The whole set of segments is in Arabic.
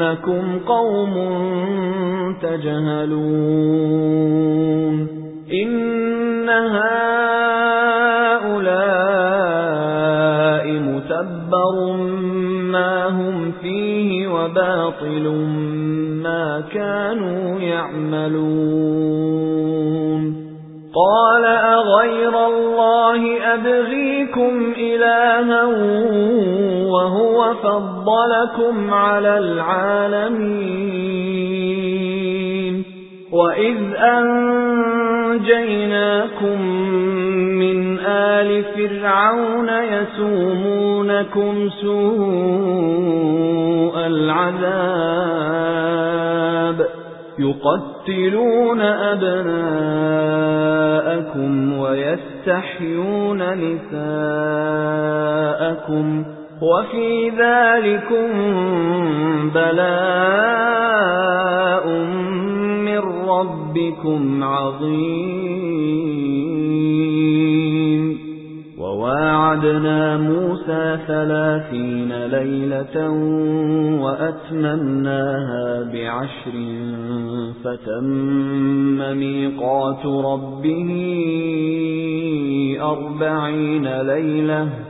إِنَّكُمْ قَوْمٌ تَجْهَلُونَ. إِنَّ هَؤُلَاءِ مُتَبَّرٌ مَا هُمْ فِيهِ وَبَاطِلٌ مَا كَانُوا يَعْمَلُونَ. قَالَ أَغَيْرَ اللَّهِ أَبْغِيكُمْ إِلَٰهًا وَهُوَ فَضَّلَكُمْ عَلَى الْعَالَمِينَ. وَإِذْ أَنجَيْنَاكُمْ مِنْ آلِ فِرْعَوْنَ يَسُومُونَكُمْ سُوءَ الْعَذَابِ. يُقَتِّلُونَ أَبْنَاءَكُمْ وَيَسْتَحْيُونَ نِسَاءَكُمْ. وَفِي ذَلِكُمْ بَلَاءٌ مِّن رَّبِّكُمْ عَظِيمٌ. وَوَاعَدْنَا مُوسَى ثَلَاثِينَ لَيْلَةً وَأَتْمَمْنَاهَا بِعَشْرٍ فَتَمَّ مِيقَاتُ رَبِّهِ أَرْبَعِينَ لَيْلَةً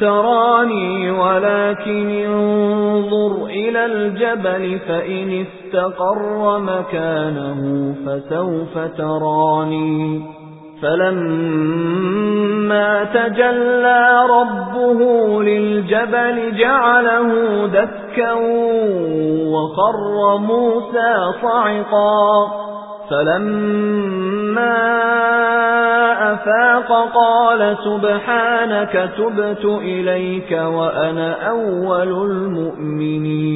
تَرَانِي وَلَكِنِ انظُرْ إِلَى الْجَبَلِ فَإِنِ اسْتَقَرَّ مَكَانَهُ فَسَوْفَ تَرَانِي. فَلَمَّا تَجَلَّى رَبُّهُ لِلْجَبَلِ جَعَلَهُ دَكًّا وَخَرَّ مُوسَى صَعِقًا. فَلَمَّا أفاق قَالَ سُبْحَانَكَ تُبْتُ إِلَيْكَ وَأَنَا أَوَّلُ الْمُؤْمِنِينَ